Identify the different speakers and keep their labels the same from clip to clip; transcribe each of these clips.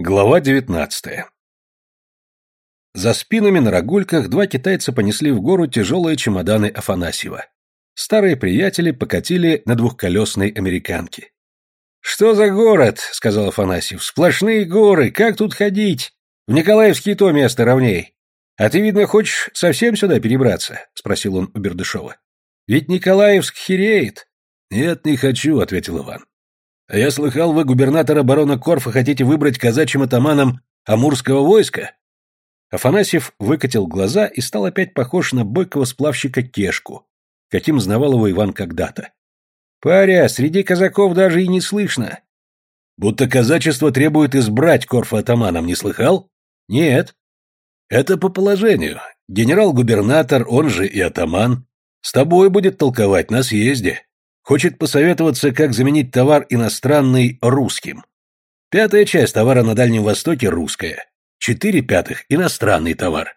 Speaker 1: Глава 19 За спинами на рогульках два китайца понесли в гору тяжелые чемоданы Афанасьева. Старые приятели покатили на двухколесной американке. «Что за город?» — сказал Афанасьев. «Сплошные горы, как тут ходить? В Николаевске то место ровней. А ты, видно, хочешь совсем сюда перебраться?» — спросил он у Бердышева. «Ведь Николаевск хереет».
Speaker 2: «Нет, не хочу», — ответил Иван. Я слыхал, вы губернатора барона Корфа хотите выбрать казачьим атаманом Амурского войска?
Speaker 1: Афанасьев выкатил глаза и стал опять похож на бойкого сплавщика Кешку, каким знавал его Иван когда-то. Паря, среди казаков даже и не слышно.
Speaker 2: Будто казачество требует избрать Корфа атаманом, не слыхал?
Speaker 1: Нет.
Speaker 2: Это по положению. Генерал-губернатор, он же и атаман, с тобой будет толковать на съезде. Хочет посоветоваться, как заменить товар иностранный русским. Пятая часть товара на Дальнем Востоке русская. Четыре пятых – иностранный товар.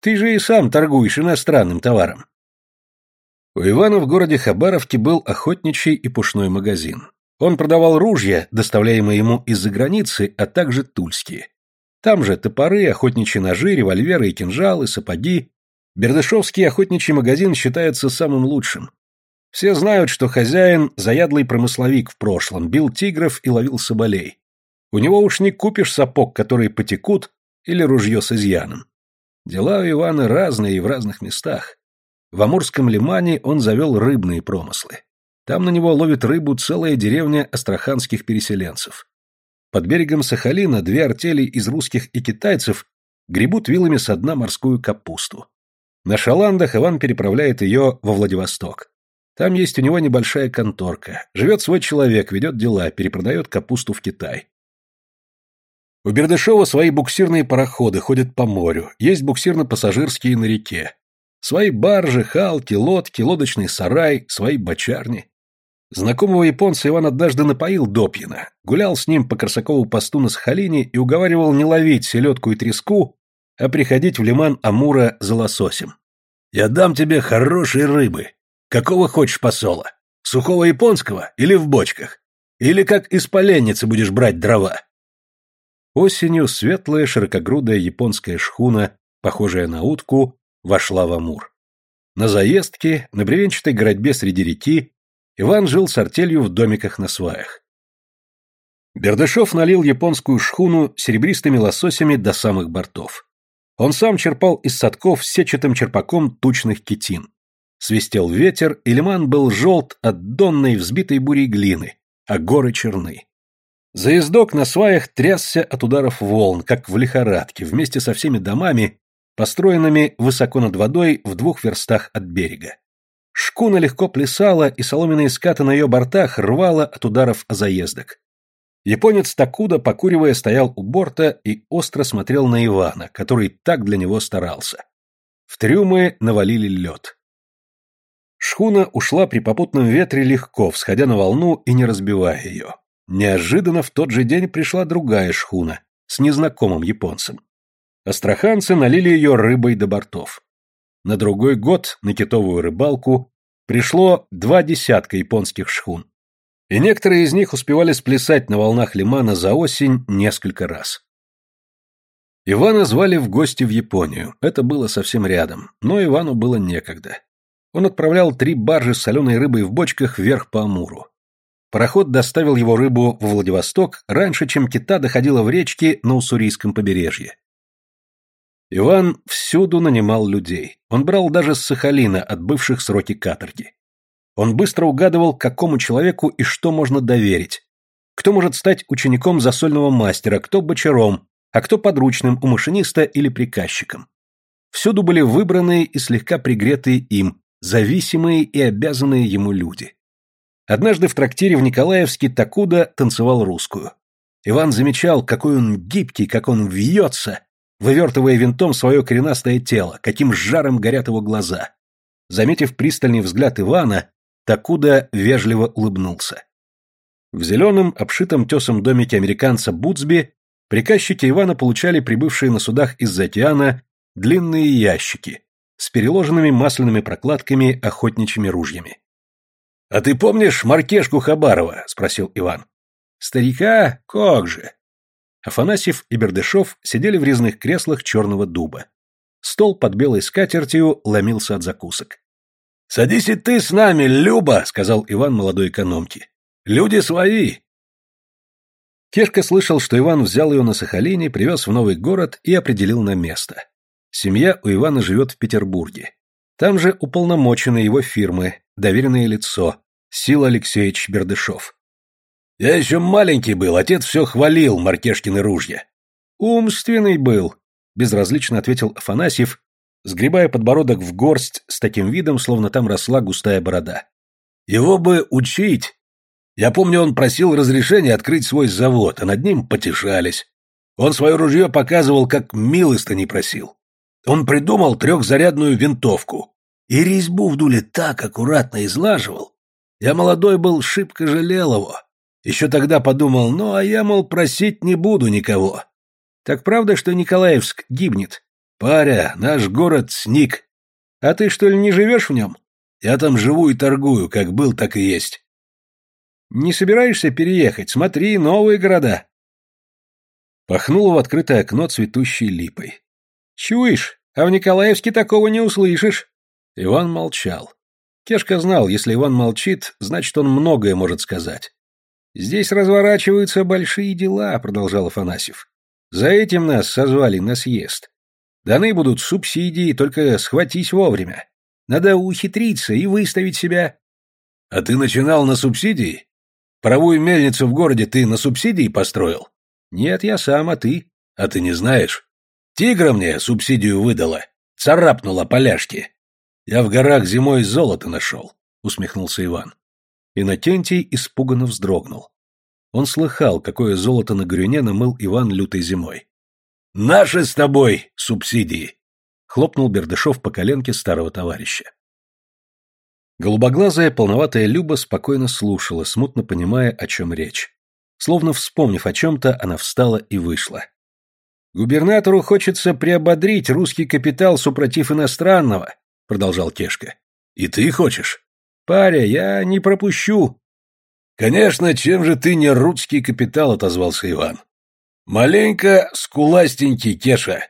Speaker 1: Ты же и сам торгуешь иностранным товаром. У Ивана в городе Хабаровке был охотничий и пушной магазин. Он продавал ружья, доставляемые ему из-за границы, а также тульские. Там же топоры, охотничьи ножи, револьверы и кинжалы, сапоги. Бердышевский охотничий магазин считается самым лучшим. Все знают, что хозяин – заядлый промысловик в прошлом, бил тигров и ловил соболей. У него уж не купишь сапог, которые потекут, или ружье с изъяном. Дела у Ивана разные и в разных местах. В Амурском лимане он завел рыбные промыслы. Там на него ловит рыбу целая деревня астраханских переселенцев. Под берегом Сахалина две артели из русских и китайцев гребут вилами со дна морскую капусту. На шаландах Иван переправляет ее во Владивосток. Там есть у него небольшая конторка. Живет свой человек, ведет дела, перепродает капусту в Китай. У Бердышева свои буксирные пароходы ходят по морю, есть буксирно-пассажирские на реке. Свои баржи, халки, лодки, лодочный сарай, свои бочарни. Знакомого японца Иван однажды напоил допьяно, гулял с ним по Корсакову посту на Сахалине и уговаривал не ловить селедку и треску, а приходить в лиман Амура за лососем. «Я дам тебе хорошей рыбы», Какого хочешь посола? Сухого японского или в бочках? Или как из поленницы будешь брать дрова? Осенью светлая широкогрудая японская шхуна, похожая на утку, вошла в Амур. На заездке, на бревенчатой городьбе среди реки, Иван жил с артелью в домиках на сваях. Бердышев налил японскую шхуну серебристыми лососями до самых бортов. Он сам черпал из садков сетчатым черпаком тучных китин. Свистел ветер, и лиман был желт от донной взбитой бурей глины, а горы черны. Заездок на сваях трясся от ударов волн, как в лихорадке, вместе со всеми домами, построенными высоко над водой в двух верстах от берега. Шкуна легко плясала, и соломенные скаты на ее бортах рвало от ударов о заездок. Японец Такуда, покуривая, стоял у борта и остро смотрел на Ивана, который так для него старался. В трюмы навалили лед. Шхуна ушла при попутном ветре легко, всходя на волну и не разбивая ее. Неожиданно в тот же день пришла другая шхуна с незнакомым японцем. Астраханцы налили ее рыбой до бортов. На другой год на китовую рыбалку пришло два десятка японских шхун. И некоторые из них успевали сплясать на волнах лимана за осень несколько раз. Ивана звали в гости в Японию, это было совсем рядом, но Ивану было некогда он отправлял три баржи с соленой рыбой в бочках вверх по Амуру. Пароход доставил его рыбу в Владивосток раньше, чем кита доходила в речки на Уссурийском побережье. Иван всюду нанимал людей. Он брал даже с Сахалина, отбывших сроки каторги. Он быстро угадывал, какому человеку и что можно доверить. Кто может стать учеником засольного мастера, кто бочаром, а кто подручным у машиниста или приказчиком. Всюду были выбранные и слегка пригретые им, зависимые и обязанные ему люди. Однажды в трактире в Николаевске Такуда танцевал русскую. Иван замечал, какой он гибкий, как он вьется, вывертывая винтом свое коренастое тело, каким жаром горят его глаза. Заметив пристальный взгляд Ивана, Такуда вежливо улыбнулся. В зеленом, обшитом тесом домике американца Буцби приказчики Ивана получали прибывшие на судах из-за океана длинные ящики, с переложенными масляными прокладками охотничьими ружьями. «А ты помнишь Маркешку Хабарова?» — спросил Иван. «Старика? Как же!» Афанасьев и Бердышев сидели в резных креслах черного дуба. Стол под белой скатертью ломился от закусок.
Speaker 2: «Садись и ты с нами, Люба!» — сказал Иван молодой экономке. «Люди свои!»
Speaker 1: Кешка слышал, что Иван взял ее на Сахалине, привез в новый город и определил на место. Семья у Ивана живет в Петербурге. Там же уполномочены его фирмы, доверенное лицо, Сил Алексеевич Бердышев.
Speaker 2: «Я еще маленький был, отец все хвалил Маркешкины ружья».
Speaker 1: «Умственный был», — безразлично ответил Афанасьев, сгребая подбородок в горсть с таким видом, словно там росла густая борода.
Speaker 2: «Его бы учить, я помню, он просил разрешения открыть свой завод, а над ним потешались. Он свое ружье показывал, как милостыни просил. Он придумал трехзарядную винтовку. И резьбу в дуле так аккуратно излаживал. Я молодой был, шибко жалел его. Еще тогда подумал, ну, а я, мол, просить не буду никого.
Speaker 1: Так правда, что Николаевск гибнет?
Speaker 2: Паря, наш город сник.
Speaker 1: А ты, что ли, не живешь в нем?
Speaker 2: Я там живу и торгую, как был, так и есть.
Speaker 1: Не собираешься переехать? Смотри, новые города. Пахнуло в открытое окно цветущей липой. Чуешь? А в Николаевске такого не услышишь. Иван молчал. Кешка знал, если Иван молчит, значит, он многое может сказать. «Здесь разворачиваются большие дела», — продолжал Афанасьев. «За этим нас созвали на съезд. Даны будут субсидии, только схватись вовремя. Надо ухитриться и выставить себя».
Speaker 2: «А ты начинал на субсидии?» Паровую мельницу в городе ты на субсидии построил?
Speaker 1: Нет, я сам, а ты?
Speaker 2: А ты не знаешь? Тигра мне субсидию выдала. Царапнула поляшки. Я в горах зимой золото нашел, усмехнулся Иван.
Speaker 1: Иннокентий испуганно вздрогнул. Он слыхал, какое золото на Горюне намыл Иван лютой зимой.
Speaker 2: «Наши с тобой субсидии!» — хлопнул
Speaker 1: Бердышев по коленке старого товарища. Голубоглазая, полноватая Люба спокойно слушала, смутно понимая, о чем речь. Словно вспомнив о чем-то, она встала и вышла. «Губернатору хочется приободрить русский капитал, супротив иностранного», — продолжал Кешка.
Speaker 2: «И ты хочешь?»
Speaker 1: «Паря, я не пропущу».
Speaker 2: «Конечно, чем же ты не русский капитал?» — отозвался Иван. «Маленько скуластенький, Кеша.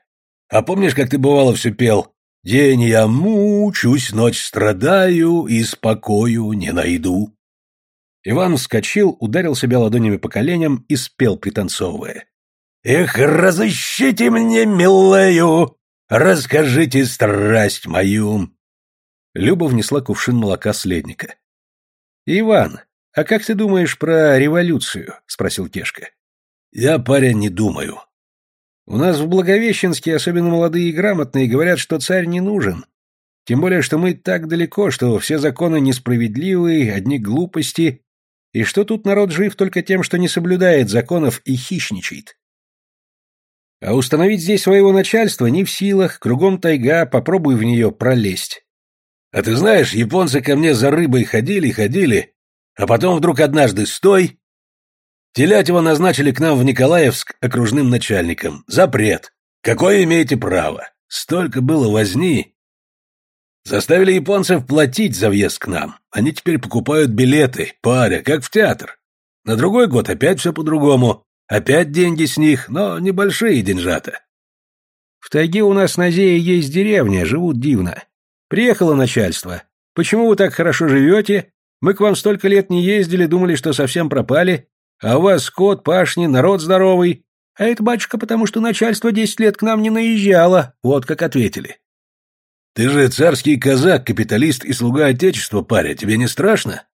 Speaker 2: А помнишь, как ты бывало все пел? День я мучусь, ночь страдаю и спокою не найду.
Speaker 1: Иван вскочил, ударил себя ладонями по коленям и спел, пританцовывая.
Speaker 2: «Эх, разыщите мне, милую, расскажите страсть мою!»
Speaker 1: Люба внесла кувшин молока следника. «Иван, а как ты думаешь про революцию?» — спросил Кешка.
Speaker 2: «Я, парень, не думаю.
Speaker 1: У нас в Благовещенске, особенно молодые и грамотные, говорят, что царь не нужен. Тем более, что мы так далеко, что все законы несправедливые, одни глупости, и что тут народ жив только тем, что не соблюдает законов и хищничает. А установить здесь своего начальства не в силах, кругом тайга, попробуй в нее пролезть.
Speaker 2: А ты знаешь, японцы ко мне за рыбой ходили, ходили, а потом вдруг однажды стой, Телятьева назначили к нам в Николаевск окружным начальником. Запрет. Какое имеете право? Столько было возни. Заставили японцев платить за въезд к нам. Они теперь покупают билеты, паря, как в театр. На другой год опять все по-другому. Опять деньги с них, но небольшие деньжата.
Speaker 1: В тайге у нас на Зее есть деревня, живут дивно. Приехало начальство. Почему вы так хорошо живете? Мы к вам столько лет не ездили, думали, что совсем пропали. А у вас скот, пашни, народ здоровый. А это, батюшка, потому что начальство десять лет к нам не наезжало. Вот как ответили.
Speaker 2: Ты же царский казак, капиталист и слуга отечества, паря. Тебе не страшно?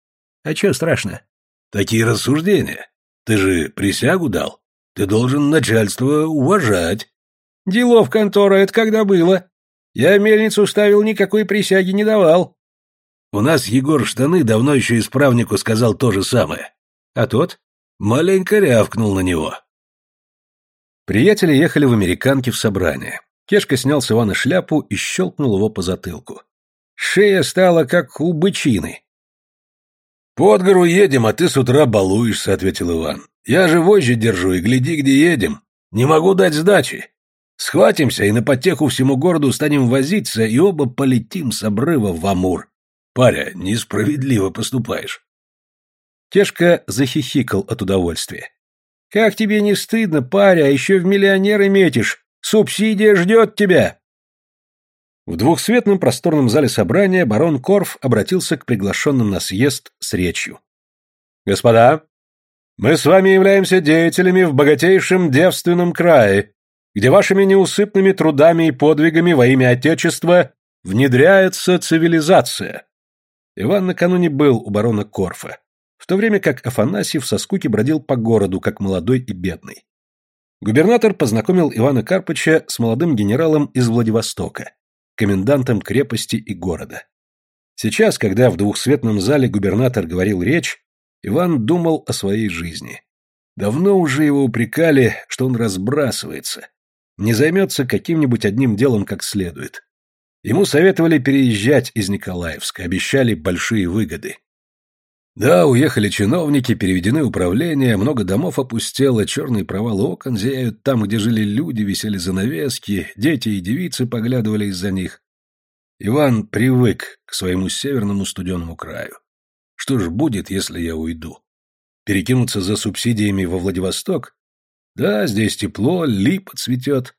Speaker 1: А что страшно?
Speaker 2: Такие рассуждения. Ты же присягу дал. Ты должен начальство уважать.
Speaker 1: Делов контора, это когда было? Я мельницу ставил, никакой присяги не давал.
Speaker 2: У нас Егор Штаны давно еще исправнику сказал то же самое.
Speaker 1: А тот?
Speaker 2: Маленько рявкнул на него.
Speaker 1: Приятели ехали в американке в собрание. Кешка снял с Ивана шляпу и щелкнул его по затылку. Шея стала как у бычины.
Speaker 2: «Под гору едем, а ты с утра балуешься», — ответил Иван. «Я же вожжи держу и гляди, где едем. Не могу дать сдачи. Схватимся и на потеху всему городу станем возиться, и оба полетим с обрыва в Амур. Паря, несправедливо поступаешь.
Speaker 1: Кешка захихикал от удовольствия. Как тебе не стыдно, паря, а еще в миллионеры метишь? Субсидия ждет тебя!» В двухсветном просторном зале собрания барон Корф обратился к приглашенным на съезд с речью. «Господа, мы с вами являемся деятелями в богатейшем девственном крае, где вашими неусыпными трудами и подвигами во имя Отечества внедряется цивилизация». Иван накануне был у барона Корфа, в то время как Афанасьев со скуки бродил по городу, как молодой и бедный. Губернатор познакомил Ивана Карпыча с молодым генералом из Владивостока, комендантом крепости и города. Сейчас, когда в двухсветном зале губернатор говорил речь, Иван думал о своей жизни. Давно уже его упрекали, что он разбрасывается, не займется каким-нибудь одним делом как следует. Ему советовали переезжать из Николаевска, обещали большие выгоды. Да, уехали чиновники, переведены управления, много домов опустело, черные провалы окон зияют там, где жили люди, висели занавески, дети и девицы поглядывали из-за них. Иван привык к своему северному студеному краю. Что ж будет, если я уйду? Перекинуться за субсидиями во Владивосток? Да, здесь тепло, липа цветет.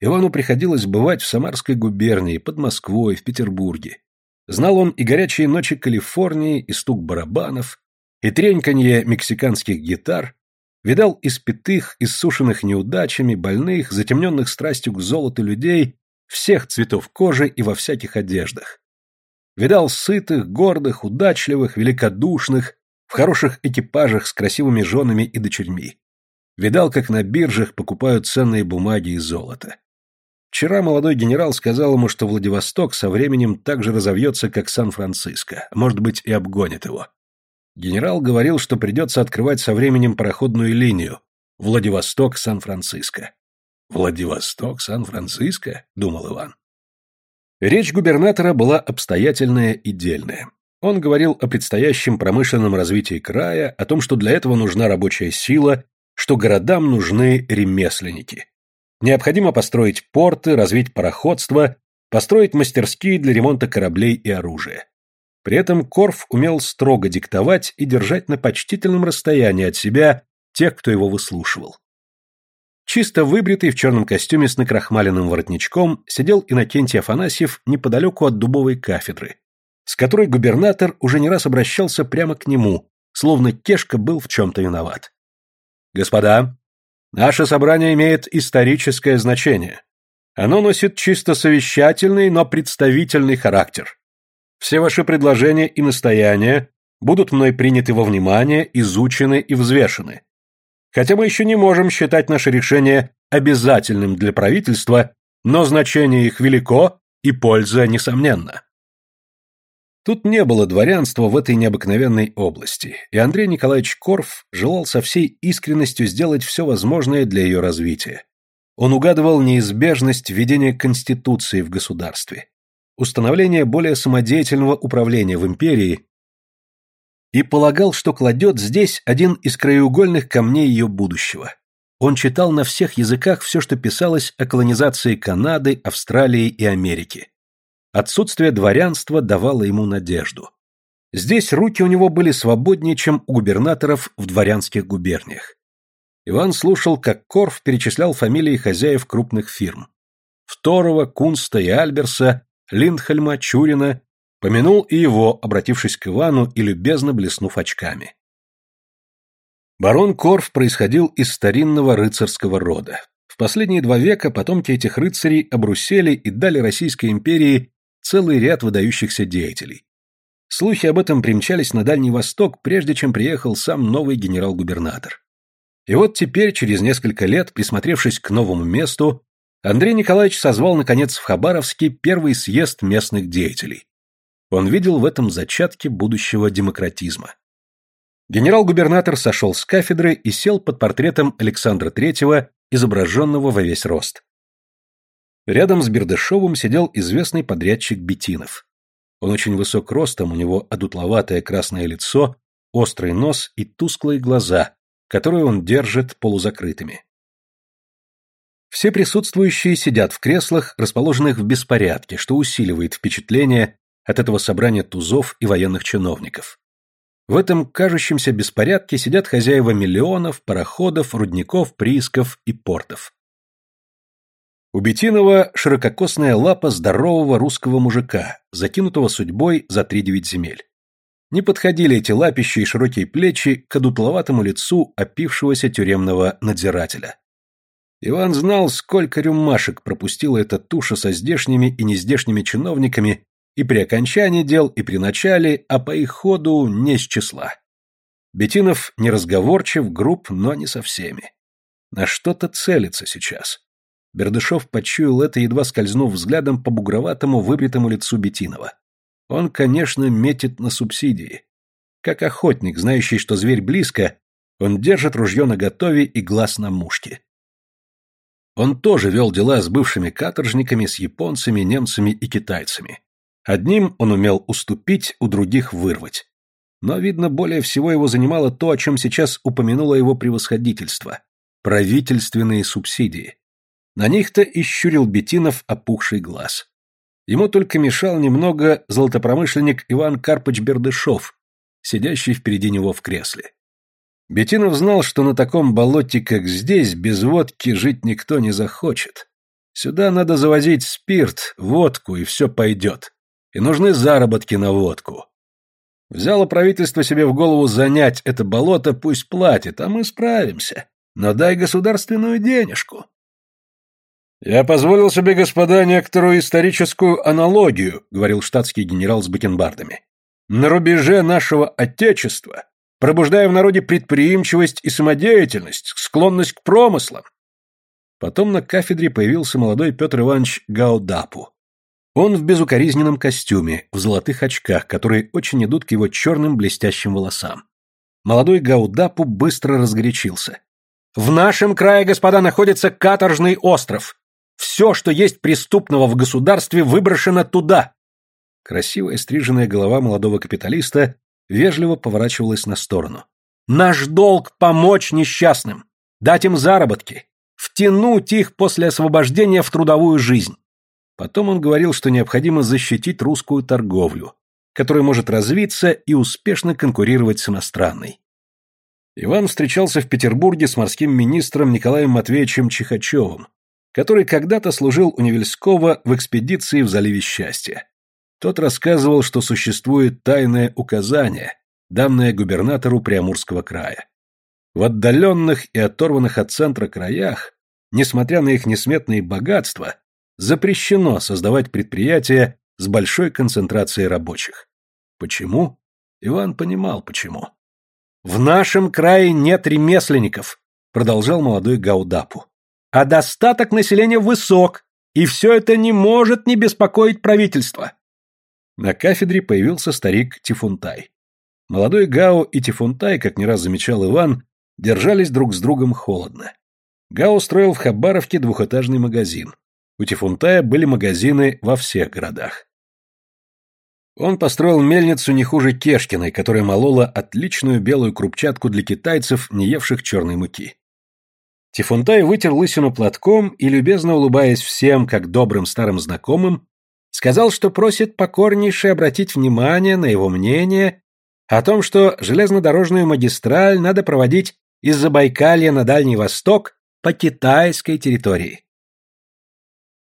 Speaker 1: Ивану приходилось бывать в Самарской губернии, под Москвой, в Петербурге. Знал он и горячие ночи Калифорнии, и стук барабанов, и треньканье мексиканских гитар, видал испитых, иссушенных неудачами, больных, затемненных страстью к золоту людей всех цветов кожи и во всяких одеждах. Видал сытых, гордых, удачливых, великодушных, в хороших экипажах с красивыми женами и дочерьми. Видал, как на биржах покупают ценные бумаги и золото. Вчера молодой генерал сказал ему, что Владивосток со временем так же разовьется, как Сан-Франциско, может быть, и обгонит его. Генерал говорил, что придется открывать со временем пароходную линию Владивосток-Сан-Франциско. «Владивосток-Сан-Франциско?» — думал Иван. Речь губернатора была обстоятельная и дельная. Он говорил о предстоящем промышленном развитии края, о том, что для этого нужна рабочая сила, что городам нужны ремесленники. Необходимо построить порты, развить пароходство, построить мастерские для ремонта кораблей и оружия. При этом Корф умел строго диктовать и держать на почтительном расстоянии от себя тех, кто его выслушивал. Чисто выбритый в черном костюме с накрахмаленным воротничком сидел Иннокентий Афанасьев неподалеку от дубовой кафедры, с которой губернатор уже не раз обращался прямо к нему, словно Кешка был в чем-то виноват. «Господа, Наше собрание имеет историческое значение. Оно носит чисто совещательный, но представительный характер. Все ваши предложения и настояния будут мной приняты во внимание, изучены и взвешены. Хотя мы еще не можем считать наше решение обязательным для правительства, но значение их велико и польза несомненна. Тут не было дворянства в этой необыкновенной области, и Андрей Николаевич Корф желал со всей искренностью сделать все возможное для ее развития. Он угадывал неизбежность введения конституции в государстве, установления более самодеятельного управления в империи и полагал, что кладет здесь один из краеугольных камней ее будущего. Он читал на всех языках все, что писалось о колонизации Канады, Австралии и Америки. Отсутствие дворянства давало ему надежду. Здесь руки у него были свободнее, чем у губернаторов в дворянских губерниях. Иван слушал, как Корф перечислял фамилии хозяев крупных фирм. Второго, Кунста и Альберса, Линдхельма, Чурина, помянул и его, обратившись к Ивану и любезно блеснув очками. Барон Корф происходил из старинного рыцарского рода. В последние два века потомки этих рыцарей обрусели и дали Российской империи целый ряд выдающихся деятелей. Слухи об этом примчались на Дальний Восток, прежде чем приехал сам новый генерал-губернатор. И вот теперь, через несколько лет, присмотревшись к новому месту, Андрей Николаевич созвал, наконец, в Хабаровске первый съезд местных деятелей. Он видел в этом зачатке будущего демократизма. Генерал-губернатор сошел с кафедры и сел под портретом Александра III, изображенного во весь рост. Рядом с Бердышевым сидел известный подрядчик Бетинов. Он очень высок ростом, у него одутловатое красное лицо, острый нос и тусклые глаза, которые он держит полузакрытыми. Все присутствующие сидят в креслах, расположенных в беспорядке, что усиливает впечатление от этого собрания тузов и военных чиновников. В этом кажущемся беспорядке сидят хозяева миллионов, пароходов, рудников, приисков и портов. У Бетинова ширококосная лапа здорового русского мужика, закинутого судьбой за три девять земель. Не подходили эти лапища и широкие плечи к одутловатому лицу опившегося тюремного надзирателя. Иван знал, сколько рюмашек пропустила эта туша со здешними и нездешними чиновниками и при окончании дел, и при начале, а по их ходу не с числа. Бетинов неразговорчив, груб, но не со всеми. На что-то целится сейчас. Бердышев почуял это, едва скользнув взглядом по бугроватому выбритому лицу Бетинова. Он, конечно, метит на субсидии. Как охотник, знающий, что зверь близко, он держит ружье наготове и глаз на мушке. Он тоже вел дела с бывшими каторжниками, с японцами, немцами и китайцами. Одним он умел уступить, у других вырвать. Но, видно, более всего его занимало то, о чем сейчас упомянуло его превосходительство – правительственные субсидии. На них-то и щурил Бетинов опухший глаз. Ему только мешал немного золотопромышленник Иван Карпыч Бердышов, сидящий впереди него в кресле. Бетинов знал, что на таком болоте, как здесь, без водки жить никто не захочет. Сюда надо завозить спирт, водку, и все пойдет и нужны заработки на водку. Взяло правительство себе в голову занять это болото, пусть платит, а мы справимся. Но дай государственную денежку. «Я позволил себе, господа, некоторую историческую аналогию», говорил штатский генерал с бакенбардами. «На рубеже нашего Отечества, пробуждая в народе предприимчивость и самодеятельность, склонность к промыслам». Потом на кафедре появился молодой Петр Иванович Гаудапу. Он в безукоризненном костюме, в золотых очках, которые очень идут к его черным блестящим волосам. Молодой Гаудапу быстро разгорячился. «В нашем крае, господа, находится каторжный остров. Все, что есть преступного в государстве, выброшено туда!» Красивая стриженная голова молодого капиталиста вежливо поворачивалась на сторону. «Наш долг — помочь несчастным, дать им заработки, втянуть их после освобождения в трудовую жизнь. Потом он говорил, что необходимо защитить русскую торговлю, которая может развиться и успешно конкурировать с иностранной. Иван встречался в Петербурге с морским министром Николаем Матвеевичем Чихачевым, который когда-то служил у Невельского в экспедиции в заливе Счастья. Тот рассказывал, что существует тайное указание, данное губернатору Приамурского края. В отдаленных и оторванных от центра краях, несмотря на их несметные богатства, запрещено создавать предприятия с большой концентрацией рабочих. Почему? Иван понимал, почему. «В нашем крае нет ремесленников», — продолжал молодой Гаудапу. «А достаток населения высок, и все это не может не беспокоить правительство». На кафедре появился старик Тифунтай. Молодой Гао и Тифунтай, как не раз замечал Иван, держались друг с другом холодно. Гао строил в Хабаровке двухэтажный магазин. У Тифунтая были магазины во всех городах. Он построил мельницу не хуже Кешкиной, которая молола отличную белую крупчатку для китайцев, не евших черной муки. Тифунтай вытер лысину платком и, любезно улыбаясь всем, как добрым старым знакомым, сказал, что просит покорнейше обратить внимание на его мнение о том, что железнодорожную магистраль надо проводить из Забайкалья на Дальний Восток по китайской территории.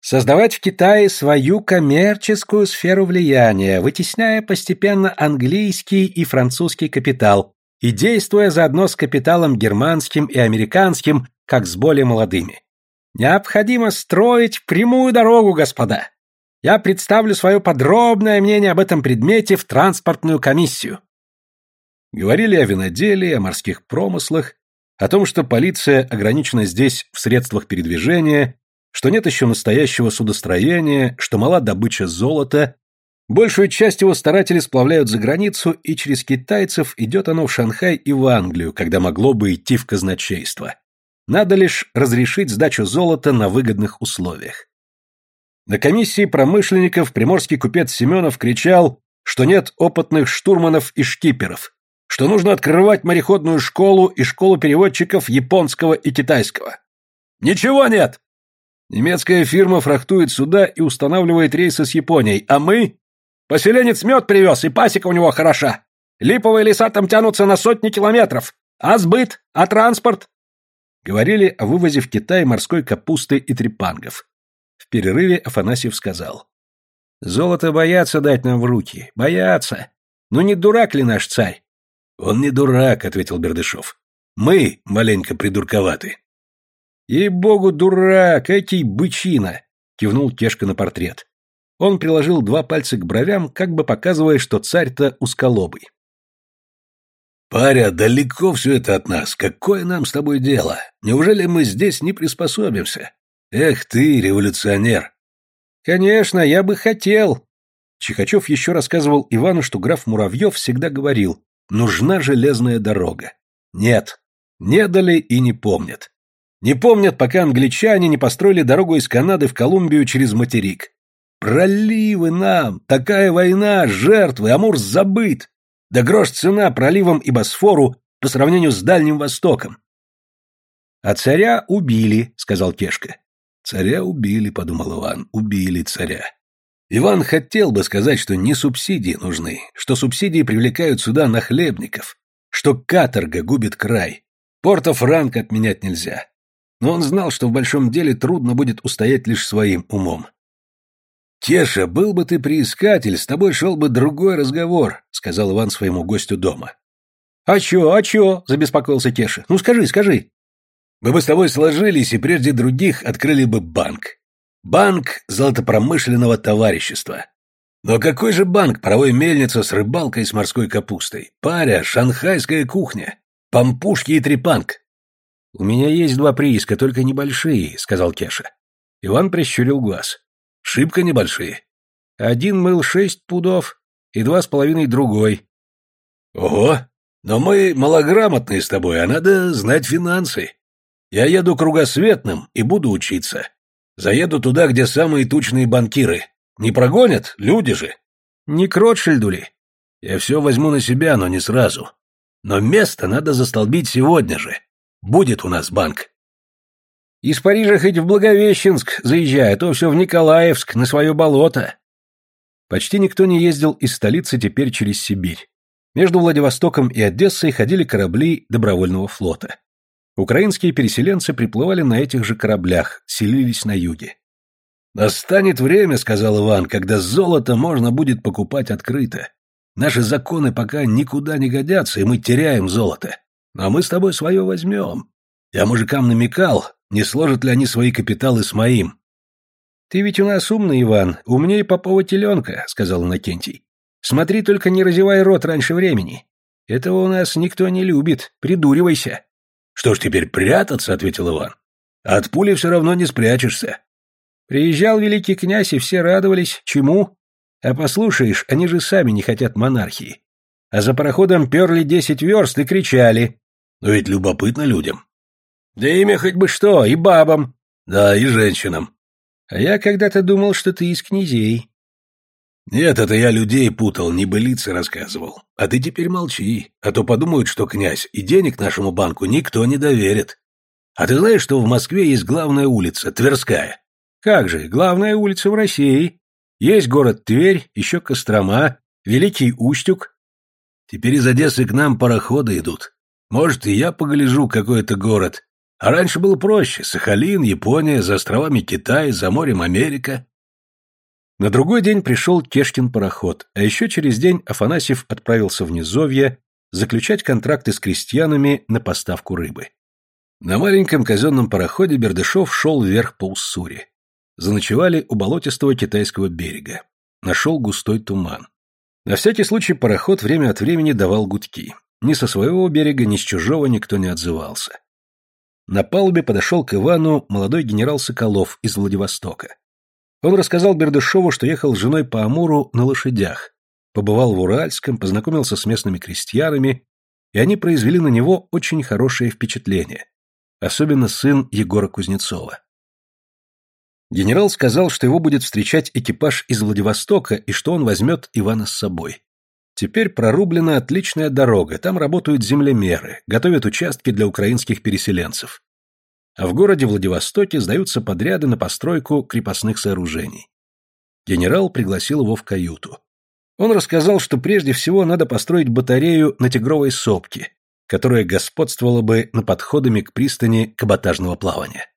Speaker 1: Создавать в Китае свою коммерческую сферу влияния, вытесняя постепенно английский и французский капитал и действуя заодно с капиталом германским и американским, как с более молодыми. Необходимо строить прямую дорогу, господа. Я представлю свое подробное мнение об этом предмете в транспортную комиссию. Говорили о виноделии, о морских промыслах, о том, что полиция ограничена здесь в средствах передвижения что нет еще настоящего судостроения, что мала добыча золота, большую часть его старатели сплавляют за границу, и через китайцев идет оно в Шанхай и в Англию, когда могло бы идти в казначейство. Надо лишь разрешить сдачу золота на выгодных условиях. На комиссии промышленников приморский купец Семенов кричал, что нет опытных штурманов и шкиперов, что нужно открывать мореходную школу и школу переводчиков японского и китайского. «Ничего нет!» Немецкая фирма фрахтует сюда и устанавливает рейсы с Японией, а мы... Поселенец мед привез, и пасека у него хороша.
Speaker 3: Липовые леса там тянутся на сотни километров. А сбыт? А транспорт?»
Speaker 1: Говорили о вывозе в Китай морской капусты и трепангов. В перерыве Афанасьев сказал. «Золото боятся дать нам в руки. Боятся. Ну не дурак ли наш царь?»
Speaker 2: «Он не дурак», — ответил Бердышев. «Мы маленько придурковаты».
Speaker 1: «Ей-богу, дурак, этий бычина!» — кивнул Кешка на портрет. Он приложил два пальца к бровям, как бы показывая, что царь-то узколобый.
Speaker 2: «Паря, далеко все это от нас. Какое нам с тобой дело? Неужели мы здесь не приспособимся? Эх ты, революционер!»
Speaker 1: «Конечно, я бы хотел!» Чихачев еще рассказывал Ивану, что граф Муравьев всегда говорил «нужна железная дорога». Нет, не дали и не помнят. Не помнят, пока англичане не построили дорогу из Канады в Колумбию через материк. Проливы нам! Такая война! Жертвы! Амур забыт! Да грош цена проливам и Босфору по сравнению с Дальним Востоком. А царя убили, сказал Кешка.
Speaker 2: Царя убили, подумал Иван, убили царя. Иван хотел бы сказать, что не субсидии нужны, что субсидии привлекают сюда нахлебников, что каторга губит край. Порто-Франко отменять нельзя но он знал, что в большом деле трудно будет устоять лишь своим умом. «Теша, был бы ты приискатель, с тобой шел бы другой разговор», — сказал Иван своему гостю дома.
Speaker 1: «А чё, а чё?» — забеспокоился Теша. «Ну скажи, скажи».
Speaker 2: «Мы бы с тобой сложились и прежде других открыли бы банк. Банк золотопромышленного товарищества. Но какой же банк, паровой мельница с рыбалкой и с морской капустой? Паря, шанхайская кухня, пампушки и трепанг.
Speaker 1: «У меня есть два прииска, только небольшие», — сказал Кеша. Иван прищурил глаз.
Speaker 2: «Шибко небольшие».
Speaker 1: «Один мыл шесть пудов, и два с половиной другой».
Speaker 2: «Ого! Но мы малограмотные с тобой, а надо знать финансы. Я еду кругосветным и буду учиться. Заеду туда, где самые тучные банкиры. Не прогонят? Люди же».
Speaker 1: «Не к Ротшильду ли?»
Speaker 2: «Я все возьму на себя, но не сразу. Но место надо застолбить сегодня же. Будет у нас банк.
Speaker 1: Из Парижа хоть в Благовещенск заезжай, а то все в Николаевск, на свое болото. Почти никто не ездил из столицы теперь через Сибирь. Между Владивостоком и Одессой ходили корабли добровольного флота. Украинские переселенцы приплывали на этих же кораблях, селились на юге.
Speaker 2: «Настанет время, — сказал Иван, — когда золото можно будет покупать открыто. Наши законы пока никуда не годятся, и мы теряем золото. А мы с тобой свое возьмем. Я мужикам намекал, не сложат ли они свои капиталы с моим.
Speaker 1: Ты ведь у нас умный, Иван, умнее попова теленка, сказал Иннокентий. Смотри, только не разевай рот раньше времени. Этого у нас никто не любит, придуривайся.
Speaker 2: Что ж теперь прятаться, ответил Иван. От пули все равно не спрячешься.
Speaker 1: Приезжал великий князь, и все радовались. Чему? А послушаешь, они же сами не хотят монархии. А за пароходом перли десять верст и кричали.
Speaker 2: Но ведь любопытно людям.
Speaker 1: Да имя хоть бы что, и бабам.
Speaker 2: Да, и женщинам.
Speaker 1: А я когда-то думал, что ты из князей.
Speaker 2: Нет, это я людей путал, небылицы рассказывал. А ты теперь молчи, а то подумают, что князь, и денег нашему банку никто не доверит. А ты знаешь, что в Москве есть главная улица, Тверская?
Speaker 1: Как же, главная улица в России. Есть город Тверь, еще Кострома, Великий Устюг.
Speaker 2: Теперь из Одессы к нам пароходы идут. Может, и я погляжу, какой это город. А раньше было проще. Сахалин, Япония, за островами Китай, за морем Америка.
Speaker 1: На другой день пришел Кешкин пароход, а еще через день Афанасьев отправился в Низовье заключать контракты с крестьянами на поставку рыбы. На маленьком казенном пароходе Бердышев шел вверх по Уссури. Заночевали у болотистого китайского берега. Нашел густой туман. На всякий случай пароход время от времени давал гудки. Ни со своего берега, ни с чужого никто не отзывался. На палубе подошел к Ивану молодой генерал Соколов из Владивостока. Он рассказал Бердышеву, что ехал с женой по Амуру на лошадях, побывал в Уральском, познакомился с местными крестьянами, и они произвели на него очень хорошее впечатление, особенно сын Егора Кузнецова. Генерал сказал, что его будет встречать экипаж из Владивостока и что он возьмет Ивана с собой. Теперь прорублена отличная дорога, там работают землемеры, готовят участки для украинских переселенцев. А в городе Владивостоке сдаются подряды на постройку крепостных сооружений. Генерал пригласил его в каюту. Он рассказал, что прежде всего надо построить батарею на Тигровой сопке, которая господствовала бы над подходами к пристани каботажного плавания.